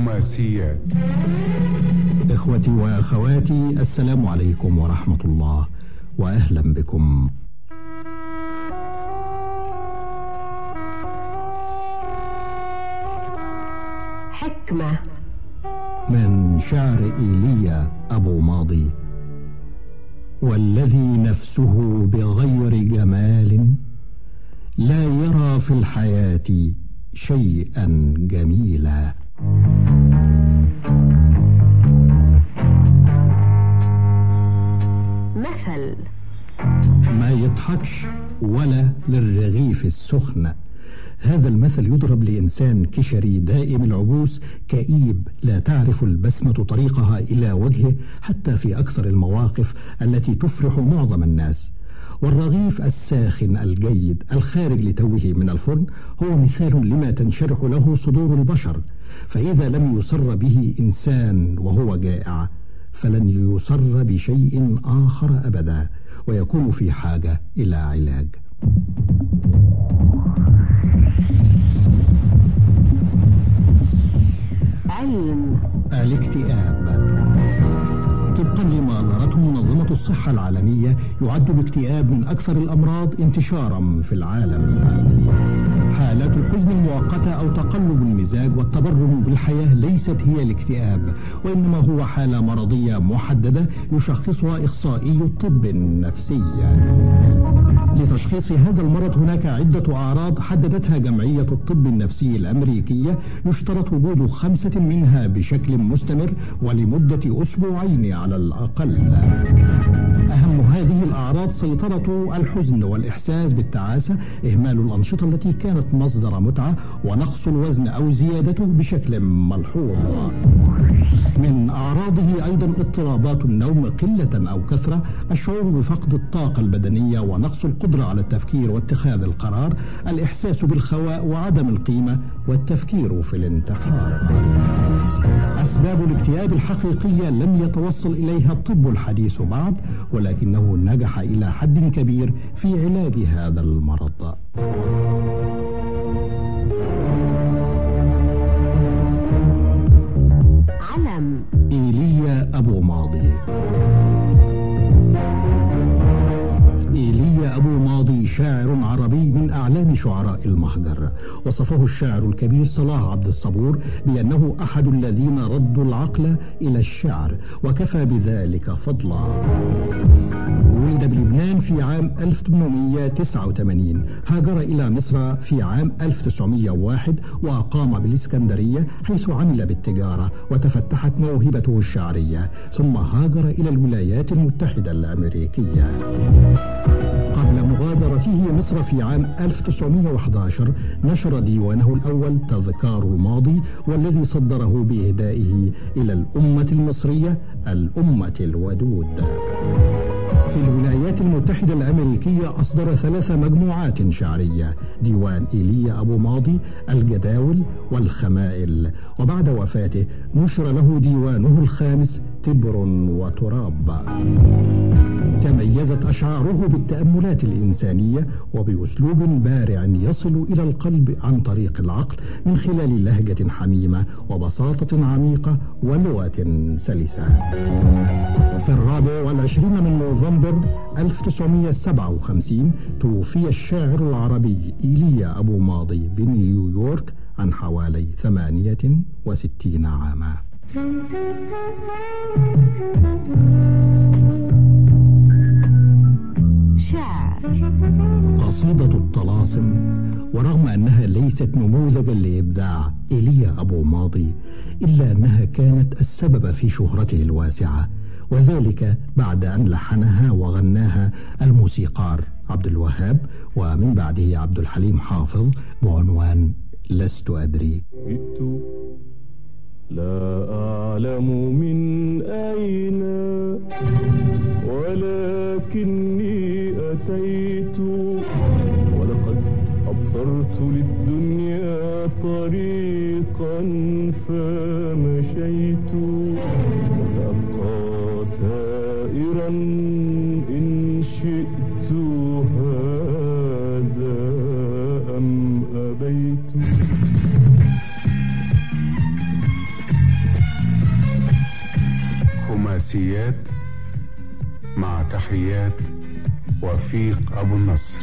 خماسيات إخوتي وأخواتي السلام عليكم ورحمة الله وأهلا بكم. حكمة. من شعر إيليا أبو ماضي. والذي نفسه بغير جمال لا يرى في الحياة شيئا جميلا. مثل. ما يضحكش ولا للرغيف السخن هذا المثل يضرب لإنسان كشري دائم العبوس كئيب لا تعرف البسمة طريقها إلى وجهه حتى في أكثر المواقف التي تفرح معظم الناس. والرغيف الساخن الجيد الخارج لتوه من الفرن هو مثال لما تنشرح له صدور البشر. فإذا لم يصر به إنسان وهو جائع فلن يصر بشيء آخر أبدا ويكون في حاجة إلى علاج. علم. الاكتئاب. طبقا لما ظهرته منظمة الصحة العالمية يعد الاكتئاب من أكثر الأمراض انتشارا في العالم. حالات الحزن المؤقتة أو تقلب المزاج والتبرم بالحياة ليست هي الاكتئاب وإنما هو حالة مرضية محددة يشخصها إخصائي الطب النفسي. لتشخيص هذا المرض هناك عدة أعراض حددتها جمعية الطب النفسي الأمريكية يشترط وجود خمسة منها بشكل مستمر ولمدة أسبوعين على الأقل. أهم هذه الأعراض سيطرة الحزن والإحساس بالتعاسة إهمال الأنشطة التي كانت مصدر متعة ونقص الوزن أو زيادته بشكل ملحوظ. من أعراضه أيضا اضطرابات النوم قلة أو كثرة الشعور بفقد الطاقة البدنية ونقص القدرة على التفكير واتخاذ القرار الإحساس بالخواء وعدم القيمة والتفكير في الانتحار. أسباب الاكتئاب الحقيقية لم يتوصل إليها الطب الحديث بعد ولكنه نجح إلى حد كبير في علاج هذا المرض. علم. إيليا أبو ماضي. إيليا أبو ماضي. شاعر عربي من أعلام شعراء المهجر. وصفه الشاعر الكبير صلاح عبد الصبور بأنه أحد الذين ردوا العقل إلى الشعر وكفى بذلك فضلا. ولد بلبنان في عام 1889 هاجر إلى مصر في عام 1901 وأقام بالإسكندرية حيث عمل بالتجارة وتفتحت موهبته الشعرية. ثم هاجر إلى الولايات المتحدة الأمريكية. قبل مغادرته مصر في عام 1911 نشر ديوانه الأول تذكار الماضي والذي صدره بإهدائه إلى الأمة المصرية الأمة الودود. في الولايات المتحدة الأمريكية أصدر ثلاث مجموعات شعرية ديوان إيليا أبو ماضي الجداول والخمائل. وبعد وفاته نشر له ديوانه الخامس تبر وتراب. تميزت أشعاره بالتأملات الإنسانية وبأسلوب بارع يصل إلى القلب عن طريق العقل من خلال لهجة حميمة وبساطة عميقة ولغة سلسة. في الرابع والعشرين من نوفمبر 1957 توفي الشاعر العربي إيليا أبو ماضي بنيويورك عن حوالي 68 عاما. شعر. قصيدة الطلاسم ورغم أنها ليست نموذجا لإبداع إيليا أبو ماضي إلا أنها كانت السبب في شهرته الواسعة وذلك بعد أن لحنها وغناها الموسيقار عبد الوهاب ومن بعده عبد الحليم حافظ بعنوان لست أدري جئت لا أعلم من أين ولكني أتيت ولقد أبصرت للدنيا طريقا. خماسيات مع تحيات وفيق أبو النصر.